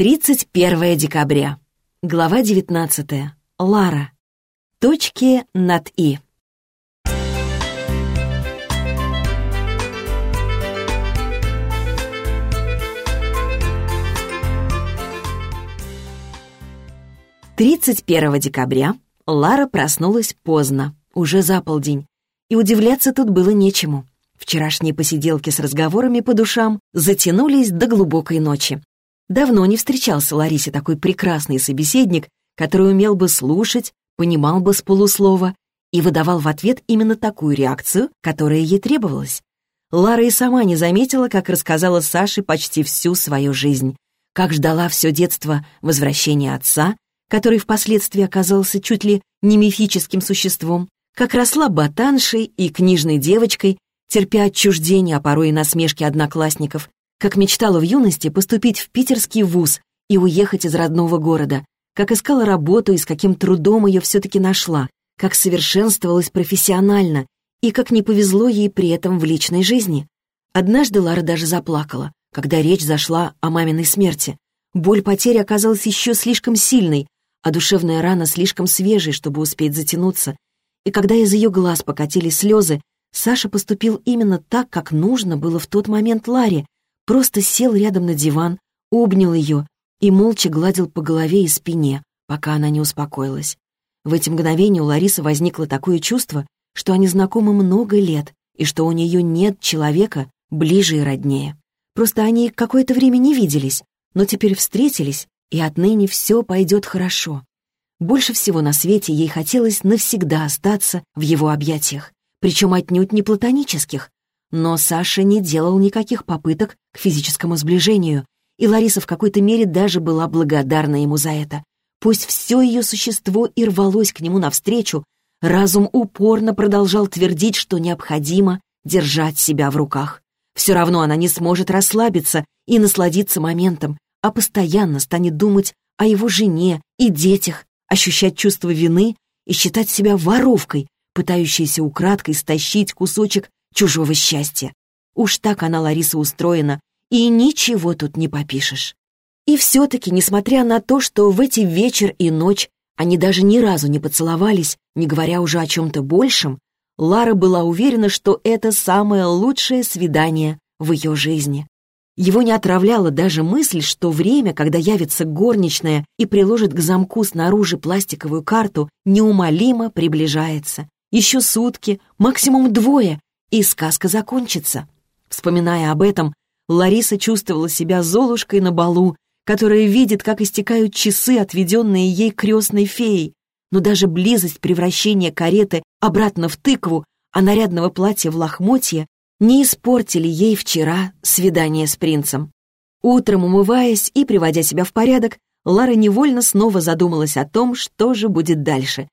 31 декабря. Глава 19. Лара. Точки над «и». Тридцать первого декабря Лара проснулась поздно, уже за полдень, и удивляться тут было нечему. Вчерашние посиделки с разговорами по душам затянулись до глубокой ночи. Давно не встречался Ларисе такой прекрасный собеседник, который умел бы слушать, понимал бы с полуслова и выдавал в ответ именно такую реакцию, которая ей требовалась. Лара и сама не заметила, как рассказала Саше почти всю свою жизнь, как ждала все детство возвращения отца, который впоследствии оказался чуть ли не мифическим существом, как росла ботаншей и книжной девочкой, терпя отчуждение, а порой и насмешки одноклассников, как мечтала в юности поступить в питерский вуз и уехать из родного города, как искала работу и с каким трудом ее все-таки нашла, как совершенствовалась профессионально и как не повезло ей при этом в личной жизни. Однажды Лара даже заплакала, когда речь зашла о маминой смерти. Боль потери оказалась еще слишком сильной, а душевная рана слишком свежей, чтобы успеть затянуться. И когда из ее глаз покатились слезы, Саша поступил именно так, как нужно было в тот момент Ларе, просто сел рядом на диван, обнял ее и молча гладил по голове и спине, пока она не успокоилась. В эти мгновения у Ларисы возникло такое чувство, что они знакомы много лет и что у нее нет человека ближе и роднее. Просто они какое-то время не виделись, но теперь встретились, и отныне все пойдет хорошо. Больше всего на свете ей хотелось навсегда остаться в его объятиях, причем отнюдь не платонических, но Саша не делал никаких попыток к физическому сближению, и Лариса в какой-то мере даже была благодарна ему за это. Пусть все ее существо и рвалось к нему навстречу, разум упорно продолжал твердить, что необходимо держать себя в руках. Все равно она не сможет расслабиться и насладиться моментом, а постоянно станет думать о его жене и детях, ощущать чувство вины и считать себя воровкой, пытающейся украдкой стащить кусочек чужого счастья. Уж так она, Лариса, устроена, и ничего тут не попишешь. И все-таки, несмотря на то, что в эти вечер и ночь они даже ни разу не поцеловались, не говоря уже о чем-то большем, Лара была уверена, что это самое лучшее свидание в ее жизни. Его не отравляла даже мысль, что время, когда явится горничная и приложит к замку снаружи пластиковую карту, неумолимо приближается. Еще сутки, максимум двое, и сказка закончится. Вспоминая об этом, Лариса чувствовала себя золушкой на балу, которая видит, как истекают часы, отведенные ей крестной феей. Но даже близость превращения кареты обратно в тыкву, а нарядного платья в лохмотье не испортили ей вчера свидание с принцем. Утром, умываясь и приводя себя в порядок, Лара невольно снова задумалась о том, что же будет дальше.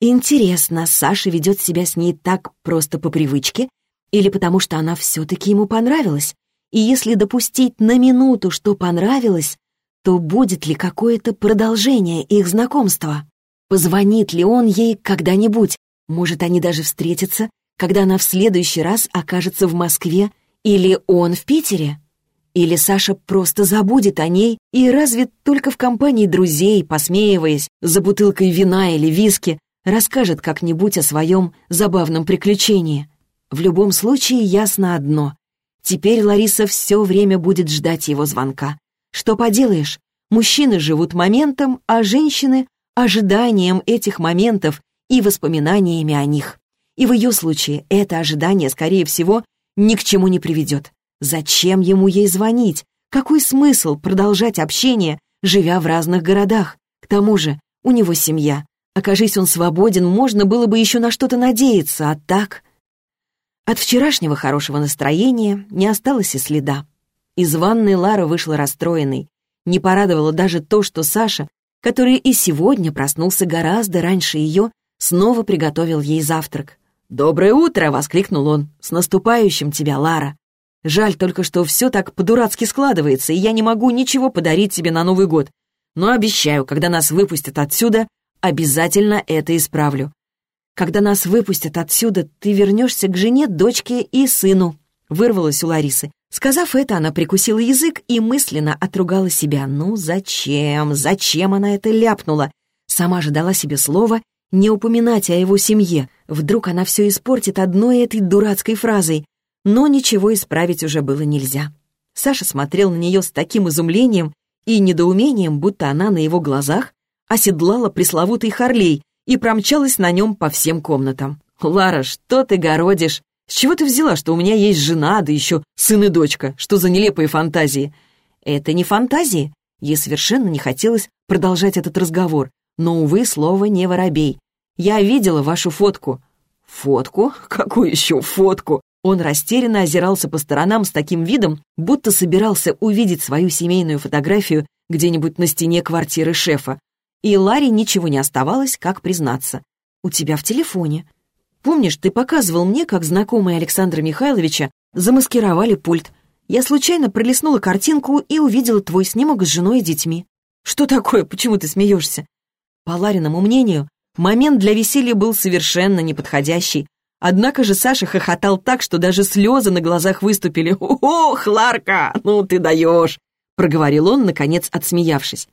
Интересно, Саша ведет себя с ней так просто по привычке или потому что она все-таки ему понравилась? И если допустить на минуту, что понравилось, то будет ли какое-то продолжение их знакомства? Позвонит ли он ей когда-нибудь? Может, они даже встретятся, когда она в следующий раз окажется в Москве или он в Питере? Или Саша просто забудет о ней и разве только в компании друзей, посмеиваясь за бутылкой вина или виски, расскажет как-нибудь о своем забавном приключении. В любом случае ясно одно. Теперь Лариса все время будет ждать его звонка. Что поделаешь, мужчины живут моментом, а женщины — ожиданием этих моментов и воспоминаниями о них. И в ее случае это ожидание, скорее всего, ни к чему не приведет. Зачем ему ей звонить? Какой смысл продолжать общение, живя в разных городах? К тому же у него семья, Окажись он свободен, можно было бы еще на что-то надеяться, а так... От вчерашнего хорошего настроения не осталось и следа. Из ванной Лара вышла расстроенной. Не порадовало даже то, что Саша, который и сегодня проснулся гораздо раньше ее, снова приготовил ей завтрак. «Доброе утро!» — воскликнул он. «С наступающим тебя, Лара! Жаль только, что все так по-дурацки складывается, и я не могу ничего подарить тебе на Новый год. Но обещаю, когда нас выпустят отсюда, Обязательно это исправлю. Когда нас выпустят отсюда, ты вернешься к жене, дочке и сыну», — вырвалась у Ларисы. Сказав это, она прикусила язык и мысленно отругала себя. Ну зачем? Зачем она это ляпнула? Сама же дала себе слово не упоминать о его семье. Вдруг она все испортит одной этой дурацкой фразой. Но ничего исправить уже было нельзя. Саша смотрел на нее с таким изумлением и недоумением, будто она на его глазах оседлала пресловутый Харлей и промчалась на нем по всем комнатам. «Лара, что ты городишь? С чего ты взяла, что у меня есть жена, да еще сын и дочка? Что за нелепые фантазии?» «Это не фантазии». Ей совершенно не хотелось продолжать этот разговор, но, увы, слово не воробей. «Я видела вашу фотку». «Фотку? Какую еще фотку?» Он растерянно озирался по сторонам с таким видом, будто собирался увидеть свою семейную фотографию где-нибудь на стене квартиры шефа. И Ларе ничего не оставалось, как признаться. «У тебя в телефоне. Помнишь, ты показывал мне, как знакомые Александра Михайловича замаскировали пульт. Я случайно пролистнула картинку и увидела твой снимок с женой и детьми. Что такое? Почему ты смеешься? По Лариному мнению, момент для веселья был совершенно неподходящий. Однако же Саша хохотал так, что даже слезы на глазах выступили. «Ох, Ларка, ну ты даешь!» — проговорил он, наконец отсмеявшись.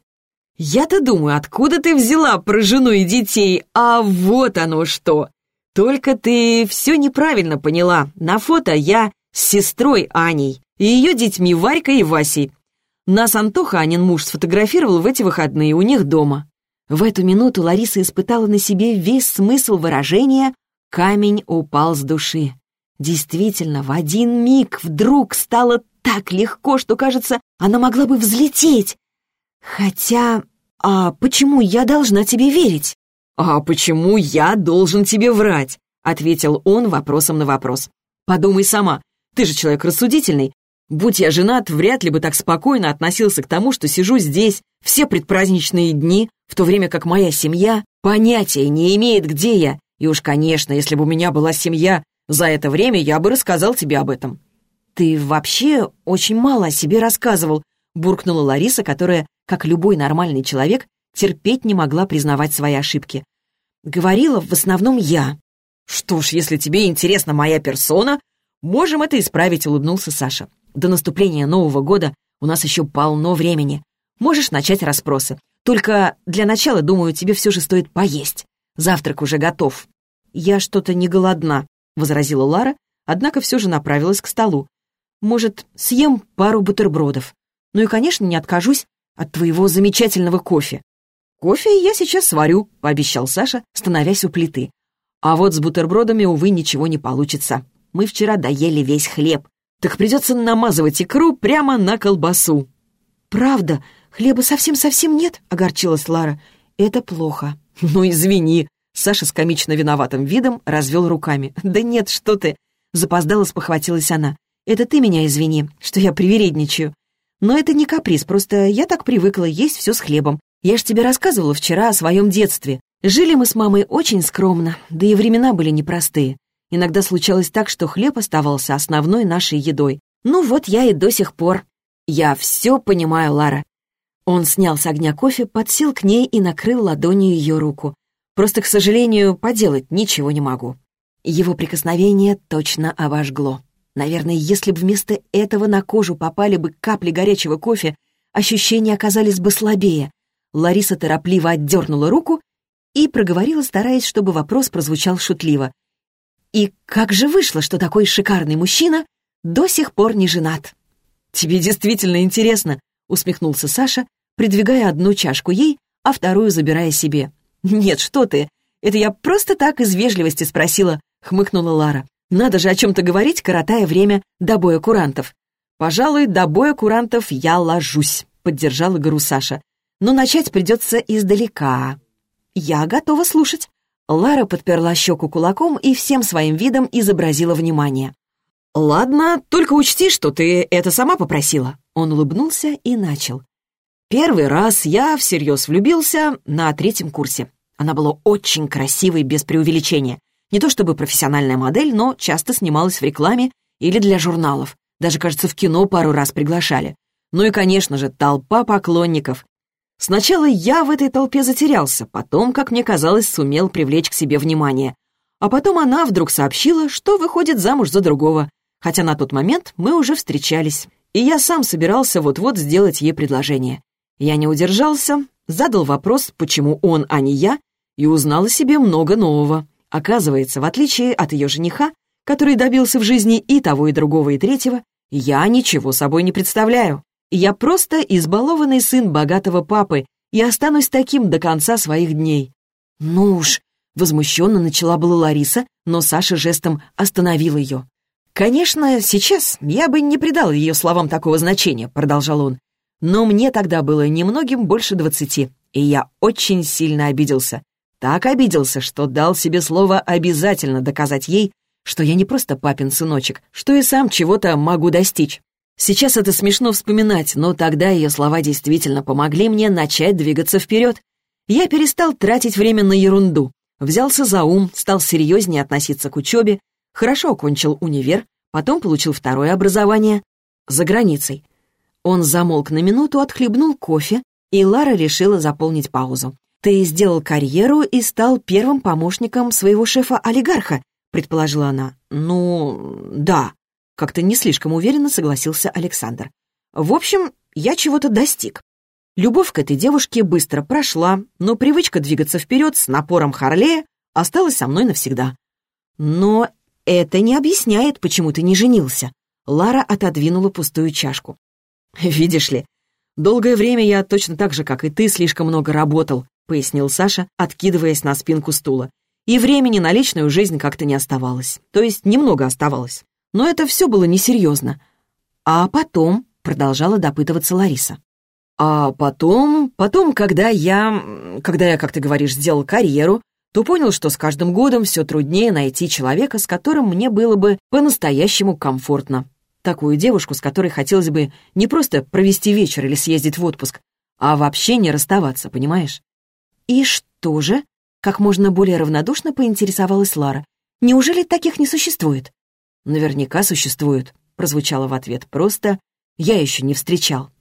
«Я-то думаю, откуда ты взяла про жену и детей? А вот оно что! Только ты все неправильно поняла. На фото я с сестрой Аней и ее детьми Варькой и Васей. Нас Антоха, Анин муж, сфотографировал в эти выходные у них дома. В эту минуту Лариса испытала на себе весь смысл выражения «камень упал с души». Действительно, в один миг вдруг стало так легко, что, кажется, она могла бы взлететь. Хотя, а почему я должна тебе верить? «А почему я должен тебе врать?» — ответил он вопросом на вопрос. «Подумай сама, ты же человек рассудительный. Будь я женат, вряд ли бы так спокойно относился к тому, что сижу здесь все предпраздничные дни, в то время как моя семья понятия не имеет, где я. И уж, конечно, если бы у меня была семья, за это время я бы рассказал тебе об этом». «Ты вообще очень мало о себе рассказывал», — буркнула Лариса, которая, как любой нормальный человек, терпеть не могла признавать свои ошибки. Говорила в основном я. «Что ж, если тебе интересна моя персона, можем это исправить», — улыбнулся Саша. «До наступления Нового года у нас еще полно времени. Можешь начать расспросы. Только для начала, думаю, тебе все же стоит поесть. Завтрак уже готов». «Я что-то не голодна», — возразила Лара, однако все же направилась к столу. «Может, съем пару бутербродов? Ну и, конечно, не откажусь от твоего замечательного кофе. «Кофе я сейчас сварю», — пообещал Саша, становясь у плиты. «А вот с бутербродами, увы, ничего не получится. Мы вчера доели весь хлеб. Так придется намазывать икру прямо на колбасу». «Правда? Хлеба совсем-совсем нет?» — огорчилась Лара. «Это плохо». «Ну, извини». Саша с комично виноватым видом развел руками. «Да нет, что ты!» Запоздала, спохватилась она. «Это ты меня извини, что я привередничаю. Но это не каприз, просто я так привыкла есть все с хлебом. Я ж тебе рассказывала вчера о своем детстве. Жили мы с мамой очень скромно, да и времена были непростые. Иногда случалось так, что хлеб оставался основной нашей едой. Ну вот я и до сих пор. Я все понимаю, Лара. Он снял с огня кофе, подсел к ней и накрыл ладонью ее руку. Просто, к сожалению, поделать ничего не могу. Его прикосновение точно обожгло. Наверное, если бы вместо этого на кожу попали бы капли горячего кофе, ощущения оказались бы слабее, Лариса торопливо отдернула руку и проговорила, стараясь, чтобы вопрос прозвучал шутливо. «И как же вышло, что такой шикарный мужчина до сих пор не женат?» «Тебе действительно интересно», — усмехнулся Саша, придвигая одну чашку ей, а вторую забирая себе. «Нет, что ты, это я просто так из вежливости спросила», — хмыкнула Лара. «Надо же о чем-то говорить, коротая время до боя курантов». «Пожалуй, до боя курантов я ложусь», — поддержал игру Саша но начать придется издалека. Я готова слушать. Лара подперла щеку кулаком и всем своим видом изобразила внимание. «Ладно, только учти, что ты это сама попросила». Он улыбнулся и начал. «Первый раз я всерьез влюбился на третьем курсе. Она была очень красивой, без преувеличения. Не то чтобы профессиональная модель, но часто снималась в рекламе или для журналов. Даже, кажется, в кино пару раз приглашали. Ну и, конечно же, толпа поклонников. Сначала я в этой толпе затерялся, потом, как мне казалось, сумел привлечь к себе внимание. А потом она вдруг сообщила, что выходит замуж за другого. хотя на тот момент мы уже встречались, и я сам собирался вот-вот сделать ей предложение. Я не удержался, задал вопрос, почему он, а не я, и узнал о себе много нового. Оказывается, в отличие от ее жениха, который добился в жизни и того, и другого, и третьего, я ничего собой не представляю. Я просто избалованный сын богатого папы и останусь таким до конца своих дней. Ну уж, возмущенно начала была Лариса, но Саша жестом остановил ее. «Конечно, сейчас я бы не придал ее словам такого значения», — продолжал он. «Но мне тогда было немногим больше двадцати, и я очень сильно обиделся. Так обиделся, что дал себе слово обязательно доказать ей, что я не просто папин сыночек, что и сам чего-то могу достичь. Сейчас это смешно вспоминать, но тогда ее слова действительно помогли мне начать двигаться вперед. Я перестал тратить время на ерунду, взялся за ум, стал серьезнее относиться к учебе, хорошо окончил универ, потом получил второе образование за границей. Он замолк на минуту, отхлебнул кофе, и Лара решила заполнить паузу. «Ты сделал карьеру и стал первым помощником своего шефа-олигарха», предположила она. «Ну, да», — как-то не слишком уверенно согласился Александр. «В общем, я чего-то достиг. Любовь к этой девушке быстро прошла, но привычка двигаться вперед с напором Харлея осталась со мной навсегда. Но это не объясняет, почему ты не женился». Лара отодвинула пустую чашку. «Видишь ли, долгое время я точно так же, как и ты, слишком много работал», — пояснил Саша, откидываясь на спинку стула и времени на личную жизнь как-то не оставалось. То есть немного оставалось. Но это все было несерьезно. А потом, продолжала допытываться Лариса. А потом, потом, когда я, когда я, как ты говоришь, сделал карьеру, то понял, что с каждым годом все труднее найти человека, с которым мне было бы по-настоящему комфортно. Такую девушку, с которой хотелось бы не просто провести вечер или съездить в отпуск, а вообще не расставаться, понимаешь? И что же? Как можно более равнодушно поинтересовалась Лара. «Неужели таких не существует?» «Наверняка существует», — прозвучало в ответ. «Просто я еще не встречал».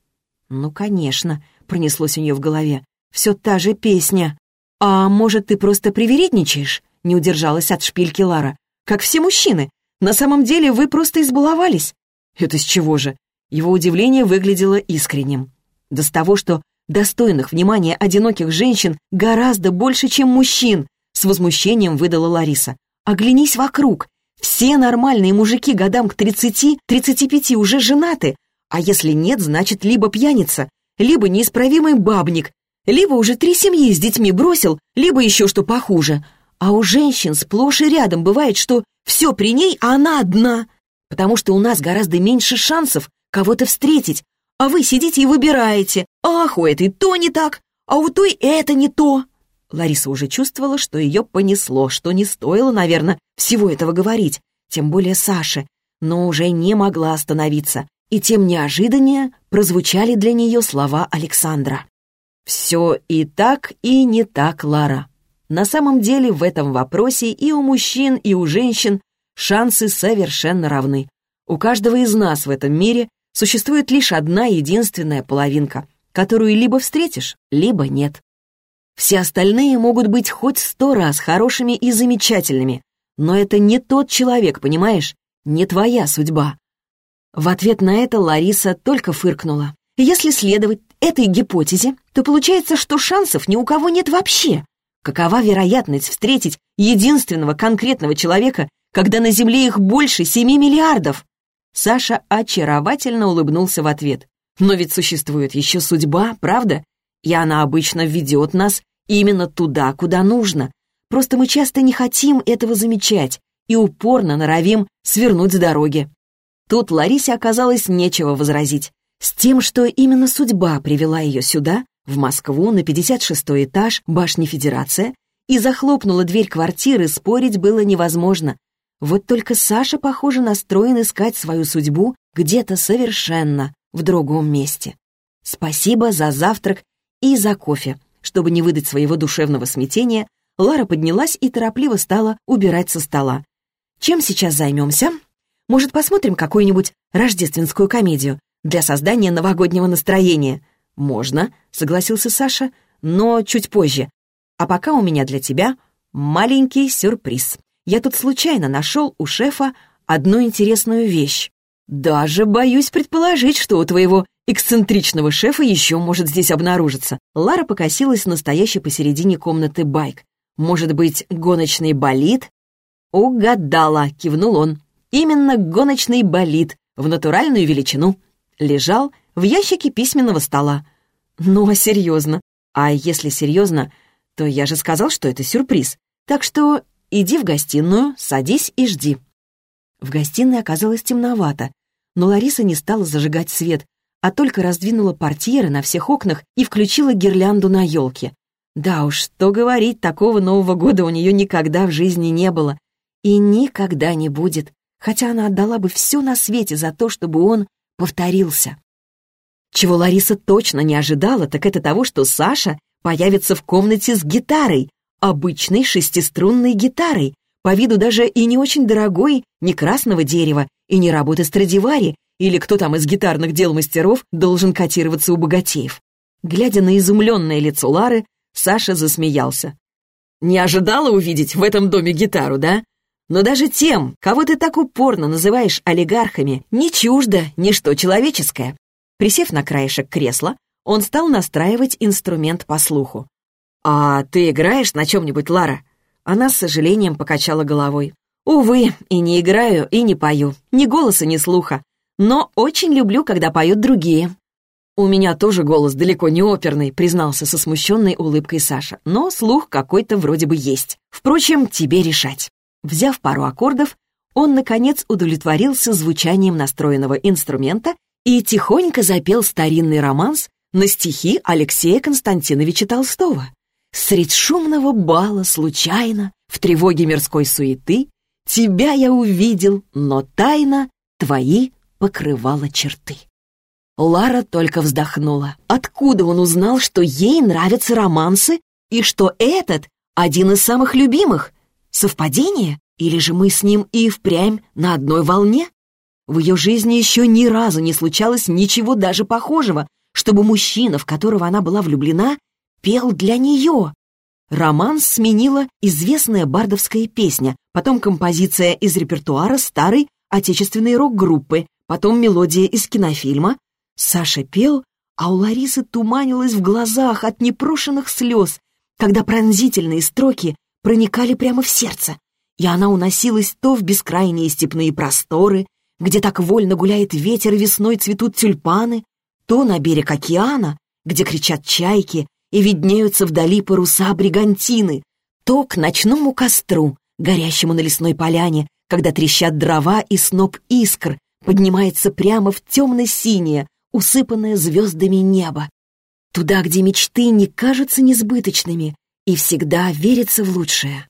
«Ну, конечно», — пронеслось у нее в голове. «Все та же песня». «А может, ты просто привередничаешь?» — не удержалась от шпильки Лара. «Как все мужчины. На самом деле вы просто избаловались». «Это с чего же?» Его удивление выглядело искренним. Да с того, что Достойных внимания одиноких женщин гораздо больше, чем мужчин, с возмущением выдала Лариса. Оглянись вокруг. Все нормальные мужики годам к 30-35 уже женаты, а если нет, значит, либо пьяница, либо неисправимый бабник, либо уже три семьи с детьми бросил, либо еще что похуже. А у женщин сплошь и рядом бывает, что все при ней, а она одна, потому что у нас гораздо меньше шансов кого-то встретить, а вы сидите и выбираете. Ах, у этой то не так, а у той это не то. Лариса уже чувствовала, что ее понесло, что не стоило, наверное, всего этого говорить, тем более Саше, но уже не могла остановиться, и тем неожиданнее прозвучали для нее слова Александра. «Все и так, и не так, Лара. На самом деле в этом вопросе и у мужчин, и у женщин шансы совершенно равны. У каждого из нас в этом мире существует лишь одна единственная половинка, которую либо встретишь, либо нет. Все остальные могут быть хоть сто раз хорошими и замечательными, но это не тот человек, понимаешь? Не твоя судьба. В ответ на это Лариса только фыркнула. Если следовать этой гипотезе, то получается, что шансов ни у кого нет вообще. Какова вероятность встретить единственного конкретного человека, когда на Земле их больше семи миллиардов? Саша очаровательно улыбнулся в ответ. «Но ведь существует еще судьба, правда? И она обычно ведет нас именно туда, куда нужно. Просто мы часто не хотим этого замечать и упорно норовим свернуть с дороги». Тут Ларисе оказалось нечего возразить. С тем, что именно судьба привела ее сюда, в Москву, на 56-й этаж башни Федерация, и захлопнула дверь квартиры, спорить было невозможно. Вот только Саша, похоже, настроен искать свою судьбу где-то совершенно в другом месте. Спасибо за завтрак и за кофе. Чтобы не выдать своего душевного смятения, Лара поднялась и торопливо стала убирать со стола. «Чем сейчас займемся? Может, посмотрим какую-нибудь рождественскую комедию для создания новогоднего настроения?» «Можно», — согласился Саша, — «но чуть позже. А пока у меня для тебя маленький сюрприз» я тут случайно нашел у шефа одну интересную вещь. Даже боюсь предположить, что у твоего эксцентричного шефа еще может здесь обнаружиться. Лара покосилась настоящий посередине комнаты байк. Может быть, гоночный болид? Угадала, кивнул он. Именно гоночный болид в натуральную величину. Лежал в ящике письменного стола. Ну, а серьезно? А если серьезно, то я же сказал, что это сюрприз. Так что иди в гостиную, садись и жди. В гостиной оказалось темновато, но Лариса не стала зажигать свет, а только раздвинула портьеры на всех окнах и включила гирлянду на елке. Да уж, что говорить, такого Нового года у нее никогда в жизни не было. И никогда не будет, хотя она отдала бы все на свете за то, чтобы он повторился. Чего Лариса точно не ожидала, так это того, что Саша появится в комнате с гитарой, обычной шестиструнной гитарой, по виду даже и не очень дорогой, не красного дерева, и не работы Страдивари, или кто там из гитарных дел мастеров должен котироваться у богатеев. Глядя на изумленное лицо Лары, Саша засмеялся. «Не ожидала увидеть в этом доме гитару, да? Но даже тем, кого ты так упорно называешь олигархами, не чуждо ничто человеческое». Присев на краешек кресла, он стал настраивать инструмент по слуху. «А ты играешь на чем-нибудь, Лара?» Она с сожалением покачала головой. «Увы, и не играю, и не пою. Ни голоса, ни слуха. Но очень люблю, когда поют другие». «У меня тоже голос далеко не оперный», признался со смущенной улыбкой Саша. «Но слух какой-то вроде бы есть. Впрочем, тебе решать». Взяв пару аккордов, он, наконец, удовлетворился звучанием настроенного инструмента и тихонько запел старинный романс на стихи Алексея Константиновича Толстого. Средь шумного бала случайно, в тревоге мирской суеты, Тебя я увидел, но тайна твои покрывала черты. Лара только вздохнула. Откуда он узнал, что ей нравятся романсы и что этот один из самых любимых? Совпадение? Или же мы с ним и впрямь на одной волне? В ее жизни еще ни разу не случалось ничего даже похожего, чтобы мужчина, в которого она была влюблена, пел для нее. Романс сменила известная бардовская песня, потом композиция из репертуара старой отечественной рок-группы, потом мелодия из кинофильма. Саша пел, а у Ларисы туманилось в глазах от непрошенных слез, когда пронзительные строки проникали прямо в сердце, и она уносилась то в бескрайние степные просторы, где так вольно гуляет ветер и весной цветут тюльпаны, то на берег океана, где кричат чайки и виднеются вдали паруса бригантины, то к ночному костру, горящему на лесной поляне, когда трещат дрова и сноп искр поднимается прямо в темно-синее, усыпанное звездами небо. Туда, где мечты не кажутся несбыточными и всегда верится в лучшее.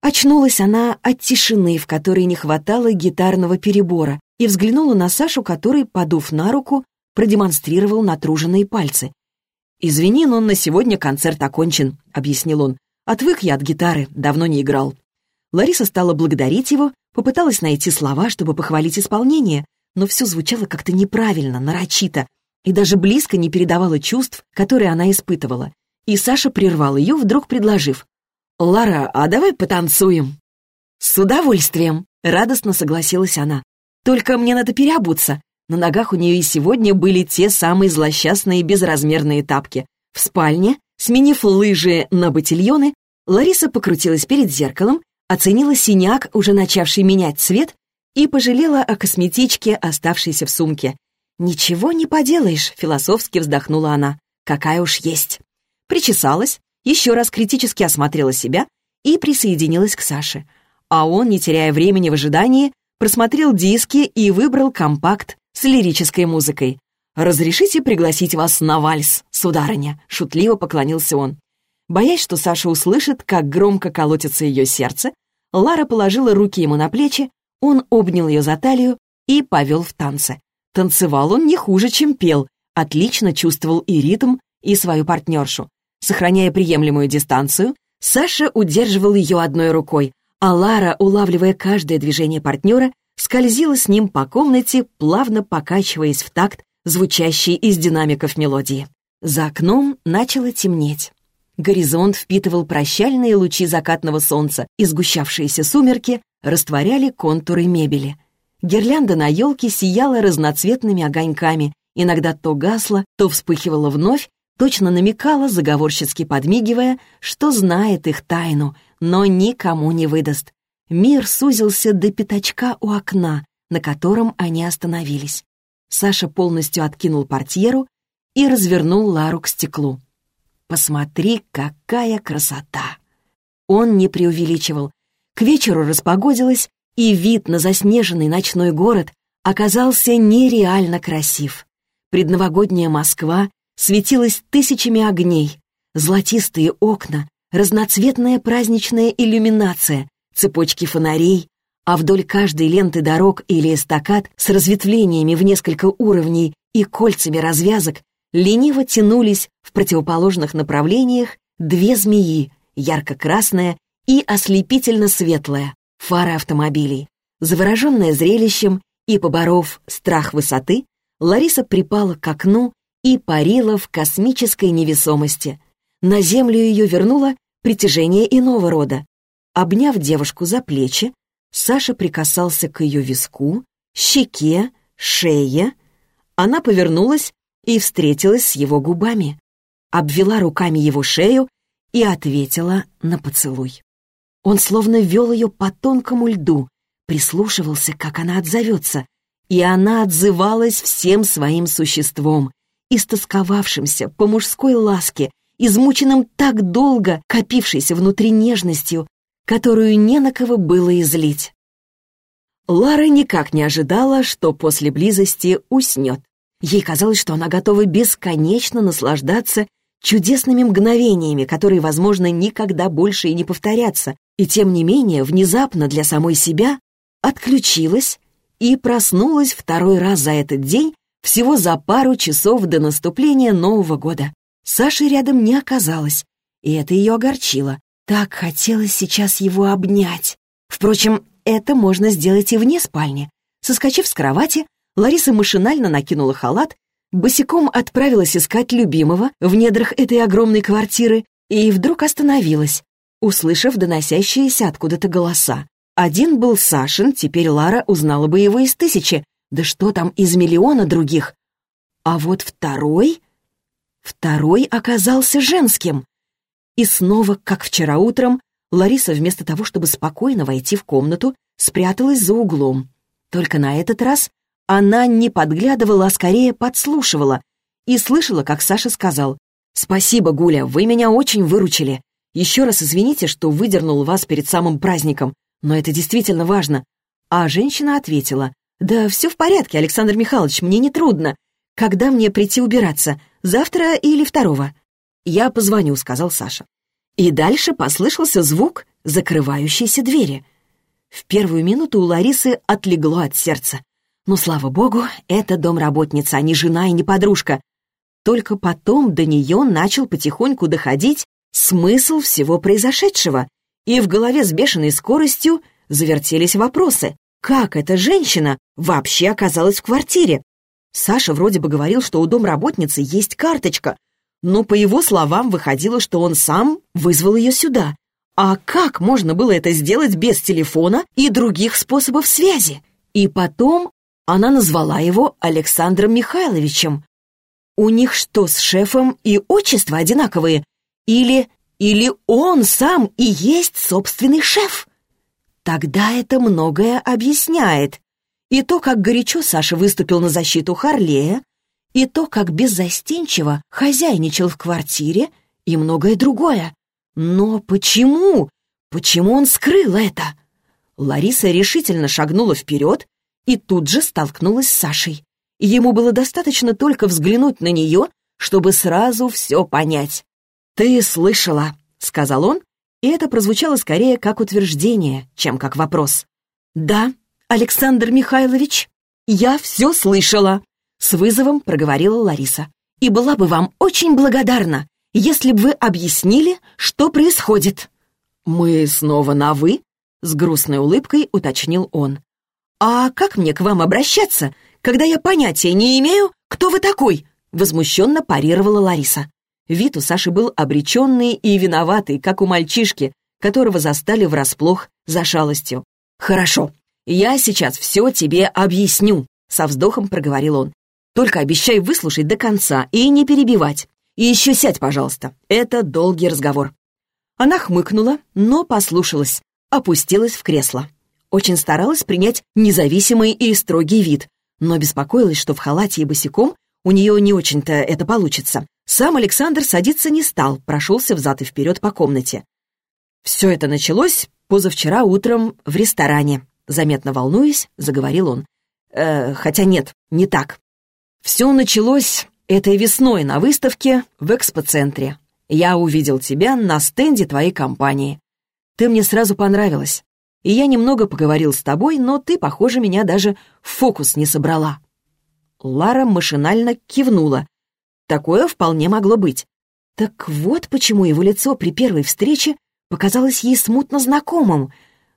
Очнулась она от тишины, в которой не хватало гитарного перебора, и взглянула на Сашу, который, подув на руку, продемонстрировал натруженные пальцы. «Извини, но на сегодня концерт окончен», — объяснил он. «Отвык я от гитары, давно не играл». Лариса стала благодарить его, попыталась найти слова, чтобы похвалить исполнение, но все звучало как-то неправильно, нарочито, и даже близко не передавало чувств, которые она испытывала. И Саша прервал ее, вдруг предложив. «Лара, а давай потанцуем?» «С удовольствием», — радостно согласилась она. «Только мне надо переобуться. На ногах у нее и сегодня были те самые злосчастные безразмерные тапки. В спальне, сменив лыжи на ботильоны, Лариса покрутилась перед зеркалом, оценила синяк, уже начавший менять цвет, и пожалела о косметичке, оставшейся в сумке. «Ничего не поделаешь», — философски вздохнула она. «Какая уж есть». Причесалась, еще раз критически осмотрела себя и присоединилась к Саше. А он, не теряя времени в ожидании, просмотрел диски и выбрал компакт с лирической музыкой. «Разрешите пригласить вас на вальс, сударыня?» — шутливо поклонился он. Боясь, что Саша услышит, как громко колотится ее сердце, Лара положила руки ему на плечи, он обнял ее за талию и повел в танце. Танцевал он не хуже, чем пел, отлично чувствовал и ритм, и свою партнершу. Сохраняя приемлемую дистанцию, Саша удерживал ее одной рукой, а Лара, улавливая каждое движение партнера, скользила с ним по комнате, плавно покачиваясь в такт, звучащей из динамиков мелодии. За окном начало темнеть. Горизонт впитывал прощальные лучи закатного солнца, и сгущавшиеся сумерки растворяли контуры мебели. Гирлянда на елке сияла разноцветными огоньками, иногда то гасла, то вспыхивала вновь, точно намекала, заговорщицки подмигивая, что знает их тайну, но никому не выдаст. Мир сузился до пятачка у окна, на котором они остановились. Саша полностью откинул портьеру и развернул Лару к стеклу. «Посмотри, какая красота!» Он не преувеличивал. К вечеру распогодилось, и вид на заснеженный ночной город оказался нереально красив. Предновогодняя Москва светилась тысячами огней, золотистые окна, разноцветная праздничная иллюминация, цепочки фонарей, а вдоль каждой ленты дорог или эстакад с разветвлениями в несколько уровней и кольцами развязок лениво тянулись в противоположных направлениях две змеи, ярко-красная и ослепительно светлая, фары автомобилей. Завороженная зрелищем и поборов страх высоты, Лариса припала к окну и парила в космической невесомости. На землю ее вернуло притяжение иного рода. Обняв девушку за плечи, Саша прикасался к ее виску, щеке, шее. Она повернулась и встретилась с его губами, обвела руками его шею и ответила на поцелуй. Он словно вел ее по тонкому льду, прислушивался, как она отзовется, и она отзывалась всем своим существом, истосковавшимся по мужской ласке, измученным так долго копившейся внутри нежностью, которую не на кого было излить. Лара никак не ожидала, что после близости уснет. Ей казалось, что она готова бесконечно наслаждаться чудесными мгновениями, которые, возможно, никогда больше и не повторятся, и тем не менее, внезапно для самой себя отключилась и проснулась второй раз за этот день всего за пару часов до наступления Нового года. Саши рядом не оказалось, и это ее огорчило. Так хотелось сейчас его обнять. Впрочем, это можно сделать и вне спальни. Соскочив с кровати, Лариса машинально накинула халат, босиком отправилась искать любимого в недрах этой огромной квартиры и вдруг остановилась, услышав доносящиеся откуда-то голоса. Один был Сашин, теперь Лара узнала бы его из тысячи, да что там из миллиона других. А вот второй... Второй оказался женским. И снова, как вчера утром, Лариса вместо того, чтобы спокойно войти в комнату, спряталась за углом. Только на этот раз она не подглядывала, а скорее подслушивала и слышала, как Саша сказал «Спасибо, Гуля, вы меня очень выручили. Еще раз извините, что выдернул вас перед самым праздником, но это действительно важно». А женщина ответила «Да все в порядке, Александр Михайлович, мне не трудно. Когда мне прийти убираться? Завтра или второго?» «Я позвоню», — сказал Саша. И дальше послышался звук закрывающейся двери. В первую минуту у Ларисы отлегло от сердца. Но, слава богу, это домработница, а не жена и не подружка. Только потом до нее начал потихоньку доходить смысл всего произошедшего, и в голове с бешеной скоростью завертелись вопросы. Как эта женщина вообще оказалась в квартире? Саша вроде бы говорил, что у домработницы есть карточка, но по его словам выходило, что он сам вызвал ее сюда. А как можно было это сделать без телефона и других способов связи? И потом она назвала его Александром Михайловичем. У них что, с шефом и отчество одинаковые? Или... или он сам и есть собственный шеф? Тогда это многое объясняет. И то, как горячо Саша выступил на защиту Харлея, и то, как беззастенчиво хозяйничал в квартире, и многое другое. Но почему? Почему он скрыл это? Лариса решительно шагнула вперед и тут же столкнулась с Сашей. Ему было достаточно только взглянуть на нее, чтобы сразу все понять. «Ты слышала», — сказал он, и это прозвучало скорее как утверждение, чем как вопрос. «Да, Александр Михайлович, я все слышала», с вызовом проговорила Лариса. «И была бы вам очень благодарна, если бы вы объяснили, что происходит». «Мы снова на «вы»?» — с грустной улыбкой уточнил он. «А как мне к вам обращаться, когда я понятия не имею, кто вы такой?» — возмущенно парировала Лариса. Вид у Саши был обреченный и виноватый, как у мальчишки, которого застали врасплох за шалостью. «Хорошо, я сейчас все тебе объясню», — со вздохом проговорил он. «Только обещай выслушать до конца и не перебивать. И еще сядь, пожалуйста. Это долгий разговор». Она хмыкнула, но послушалась, опустилась в кресло. Очень старалась принять независимый и строгий вид, но беспокоилась, что в халате и босиком у нее не очень-то это получится. Сам Александр садиться не стал, прошелся взад и вперед по комнате. Все это началось позавчера утром в ресторане. Заметно волнуясь, заговорил он. Э, хотя нет, не так. Все началось этой весной на выставке в экспоцентре. Я увидел тебя на стенде твоей компании. Ты мне сразу понравилась. И я немного поговорил с тобой, но ты, похоже, меня даже в фокус не собрала. Лара машинально кивнула. Такое вполне могло быть. Так вот почему его лицо при первой встрече показалось ей смутно знакомым.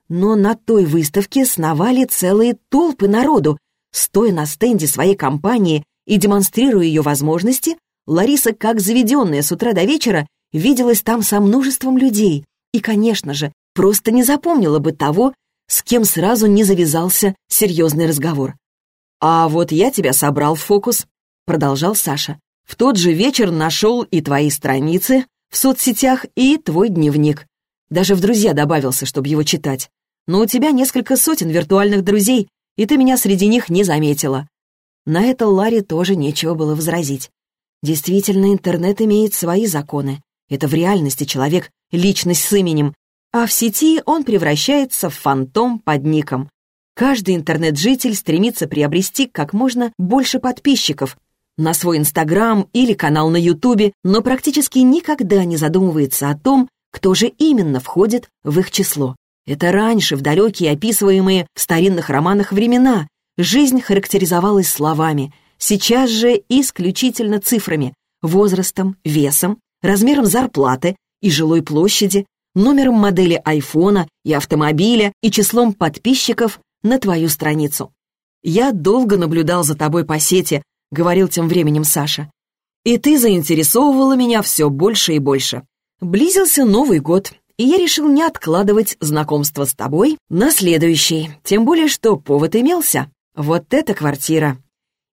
Но на той выставке сновали целые толпы народу. Стоя на стенде своей компании и демонстрируя ее возможности, Лариса, как заведенная с утра до вечера, виделась там со множеством людей. И, конечно же, просто не запомнила бы того, с кем сразу не завязался серьезный разговор. «А вот я тебя собрал в фокус», — продолжал Саша. «В тот же вечер нашел и твои страницы в соцсетях, и твой дневник. Даже в друзья добавился, чтобы его читать. Но у тебя несколько сотен виртуальных друзей, и ты меня среди них не заметила». На это Ларе тоже нечего было возразить. Действительно, интернет имеет свои законы. Это в реальности человек — личность с именем, а в сети он превращается в фантом под ником. Каждый интернет-житель стремится приобрести как можно больше подписчиков на свой Инстаграм или канал на Ютубе, но практически никогда не задумывается о том, кто же именно входит в их число. Это раньше, в далекие, описываемые в старинных романах времена, жизнь характеризовалась словами, сейчас же исключительно цифрами, возрастом, весом, размером зарплаты и жилой площади, номером модели айфона и автомобиля и числом подписчиков на твою страницу. «Я долго наблюдал за тобой по сети», — говорил тем временем Саша. «И ты заинтересовывала меня все больше и больше. Близился Новый год, и я решил не откладывать знакомство с тобой на следующий, тем более что повод имелся. Вот эта квартира.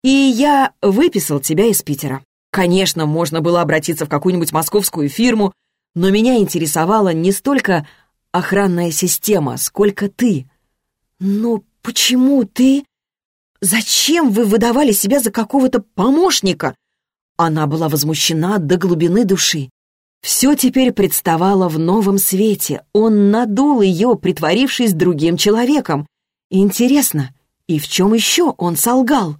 И я выписал тебя из Питера. Конечно, можно было обратиться в какую-нибудь московскую фирму, но меня интересовала не столько охранная система, сколько ты. «Но почему ты... Зачем вы выдавали себя за какого-то помощника?» Она была возмущена до глубины души. Все теперь представало в новом свете. Он надул ее, притворившись другим человеком. Интересно, и в чем еще он солгал?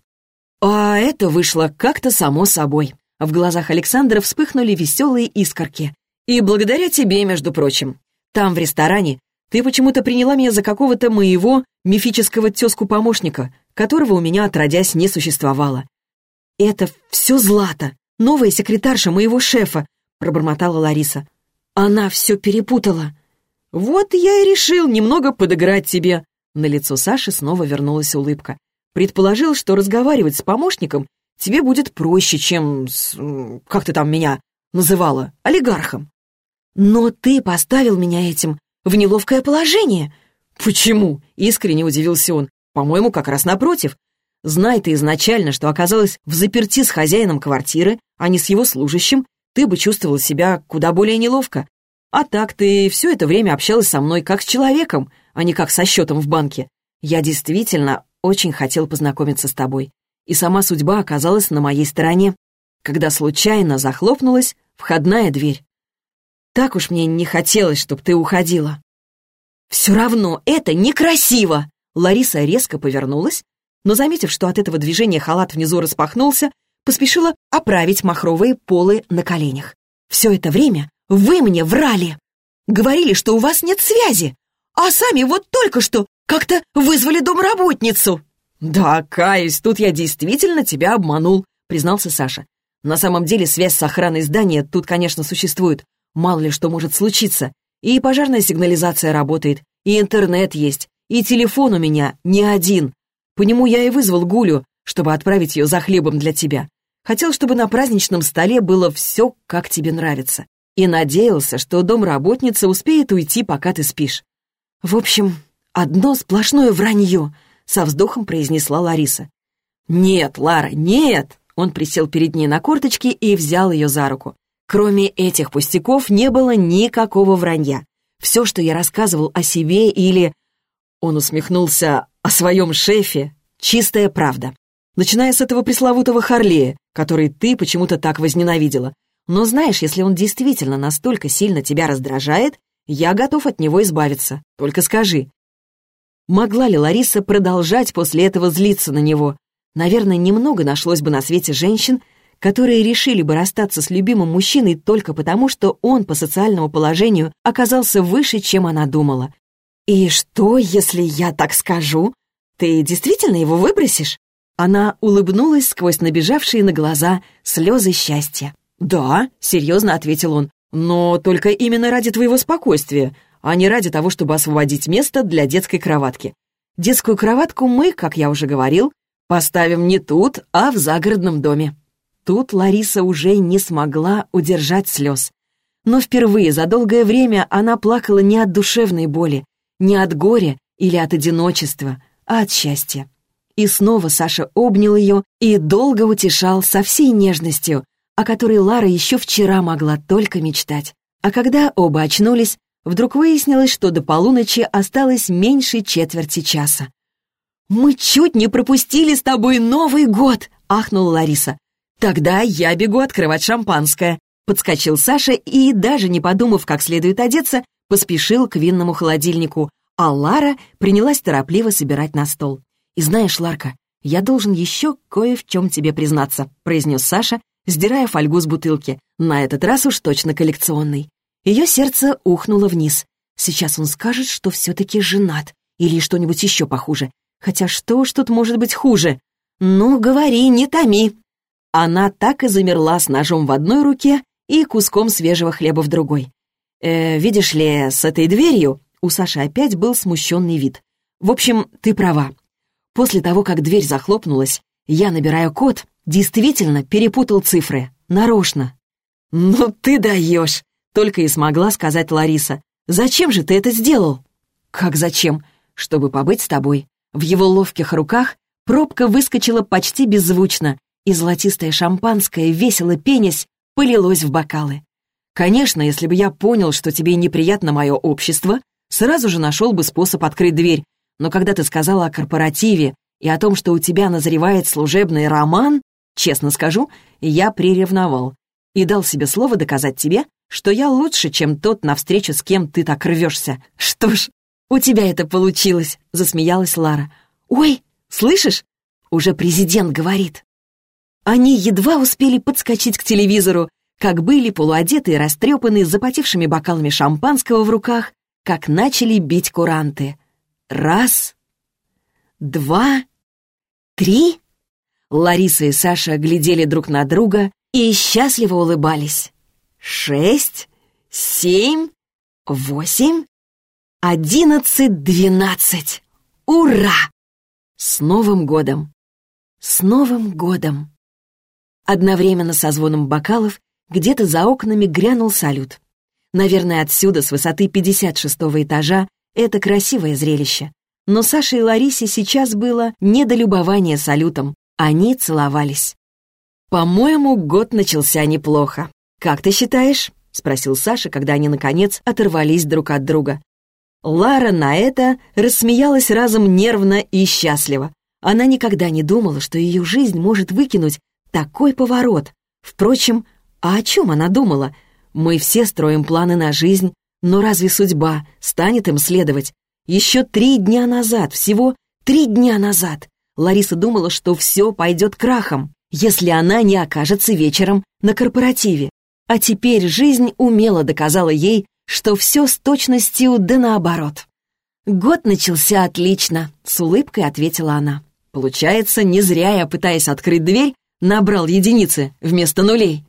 А это вышло как-то само собой. В глазах Александра вспыхнули веселые искорки. И благодаря тебе, между прочим. Там, в ресторане, ты почему-то приняла меня за какого-то моего мифического тезку-помощника, которого у меня отродясь не существовало. «Это все Злата, новая секретарша моего шефа», — пробормотала Лариса. «Она все перепутала». «Вот я и решил немного подыграть тебе». На лицо Саши снова вернулась улыбка. «Предположил, что разговаривать с помощником тебе будет проще, чем с... как ты там меня называла? Олигархом». «Но ты поставил меня этим в неловкое положение». «Почему?» — искренне удивился он. «По-моему, как раз напротив. Знай ты изначально, что оказалась в заперти с хозяином квартиры, а не с его служащим, ты бы чувствовал себя куда более неловко. А так ты все это время общалась со мной как с человеком, а не как со счетом в банке. Я действительно очень хотел познакомиться с тобой. И сама судьба оказалась на моей стороне, когда случайно захлопнулась входная дверь. Так уж мне не хотелось, чтобы ты уходила. Все равно это некрасиво. Лариса резко повернулась, но, заметив, что от этого движения халат внизу распахнулся, поспешила оправить махровые полы на коленях. Все это время вы мне врали. Говорили, что у вас нет связи, а сами вот только что как-то вызвали домработницу. Да, каюсь, тут я действительно тебя обманул, признался Саша. На самом деле связь с охраной здания тут, конечно, существует, Мало ли что может случиться. И пожарная сигнализация работает, и интернет есть, и телефон у меня не один. По нему я и вызвал Гулю, чтобы отправить ее за хлебом для тебя. Хотел, чтобы на праздничном столе было все, как тебе нравится. И надеялся, что домработница успеет уйти, пока ты спишь. В общем, одно сплошное вранье», — со вздохом произнесла Лариса. «Нет, Лара, нет!» Он присел перед ней на корточки и взял ее за руку. Кроме этих пустяков не было никакого вранья. Все, что я рассказывал о себе или... Он усмехнулся о своем шефе. Чистая правда. Начиная с этого пресловутого Харлея, который ты почему-то так возненавидела. Но знаешь, если он действительно настолько сильно тебя раздражает, я готов от него избавиться. Только скажи, могла ли Лариса продолжать после этого злиться на него? Наверное, немного нашлось бы на свете женщин, которые решили бы расстаться с любимым мужчиной только потому, что он по социальному положению оказался выше, чем она думала. «И что, если я так скажу? Ты действительно его выбросишь?» Она улыбнулась сквозь набежавшие на глаза слезы счастья. «Да», — серьезно ответил он, «но только именно ради твоего спокойствия, а не ради того, чтобы освободить место для детской кроватки. Детскую кроватку мы, как я уже говорил, поставим не тут, а в загородном доме». Тут Лариса уже не смогла удержать слез. Но впервые за долгое время она плакала не от душевной боли, не от горя или от одиночества, а от счастья. И снова Саша обнял ее и долго утешал со всей нежностью, о которой Лара еще вчера могла только мечтать. А когда оба очнулись, вдруг выяснилось, что до полуночи осталось меньше четверти часа. «Мы чуть не пропустили с тобой Новый год!» — ахнула Лариса. «Тогда я бегу открывать шампанское», — подскочил Саша и, даже не подумав, как следует одеться, поспешил к винному холодильнику, а Лара принялась торопливо собирать на стол. «И знаешь, Ларка, я должен еще кое в чем тебе признаться», — произнес Саша, сдирая фольгу с бутылки, на этот раз уж точно коллекционный. Ее сердце ухнуло вниз. Сейчас он скажет, что все-таки женат, или что-нибудь еще похуже. Хотя что ж тут может быть хуже? «Ну, говори, не томи!» Она так и замерла с ножом в одной руке и куском свежего хлеба в другой. «Э, «Видишь ли, с этой дверью...» У Саши опять был смущенный вид. «В общем, ты права. После того, как дверь захлопнулась, я, набираю код, действительно перепутал цифры. Нарочно». «Ну ты даешь!» — только и смогла сказать Лариса. «Зачем же ты это сделал?» «Как зачем? Чтобы побыть с тобой». В его ловких руках пробка выскочила почти беззвучно, и золотистое шампанское, весело пенясь, полилось в бокалы. Конечно, если бы я понял, что тебе неприятно мое общество, сразу же нашел бы способ открыть дверь, но когда ты сказала о корпоративе и о том, что у тебя назревает служебный роман, честно скажу, я приревновал и дал себе слово доказать тебе, что я лучше, чем тот, навстречу с кем ты так рвешься. Что ж, у тебя это получилось, засмеялась Лара. Ой, слышишь? Уже президент говорит. Они едва успели подскочить к телевизору, как были полуодеты и растрепаны с запотевшими бокалами шампанского в руках, как начали бить куранты. Раз, два, три. Лариса и Саша глядели друг на друга и счастливо улыбались. Шесть, семь, восемь, одиннадцать, двенадцать. Ура! С Новым годом! С Новым годом! Одновременно со звоном бокалов где-то за окнами грянул салют. Наверное, отсюда, с высоты 56-го этажа, это красивое зрелище. Но Саше и Ларисе сейчас было не до любования салютом. Они целовались. «По-моему, год начался неплохо. Как ты считаешь?» — спросил Саша, когда они, наконец, оторвались друг от друга. Лара на это рассмеялась разом нервно и счастливо. Она никогда не думала, что ее жизнь может выкинуть такой поворот. Впрочем, а о чем она думала? Мы все строим планы на жизнь, но разве судьба станет им следовать? Еще три дня назад, всего три дня назад, Лариса думала, что все пойдет крахом, если она не окажется вечером на корпоративе. А теперь жизнь умело доказала ей, что все с точностью да наоборот. «Год начался отлично», — с улыбкой ответила она. «Получается, не зря я, пытаясь открыть дверь, набрал единицы вместо нулей.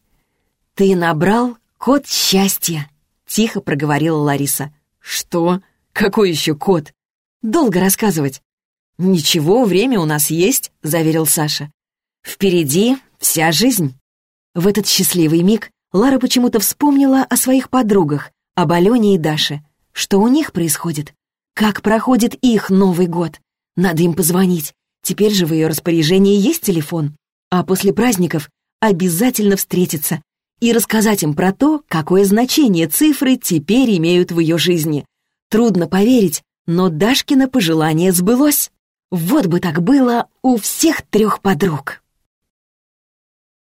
«Ты набрал код счастья», — тихо проговорила Лариса. «Что? Какой еще код?» «Долго рассказывать». «Ничего, время у нас есть», — заверил Саша. «Впереди вся жизнь». В этот счастливый миг Лара почему-то вспомнила о своих подругах, об Алене и Даше. Что у них происходит? как проходит их Новый год. Надо им позвонить. Теперь же в ее распоряжении есть телефон. А после праздников обязательно встретиться и рассказать им про то, какое значение цифры теперь имеют в ее жизни. Трудно поверить, но Дашкино пожелание сбылось. Вот бы так было у всех трех подруг.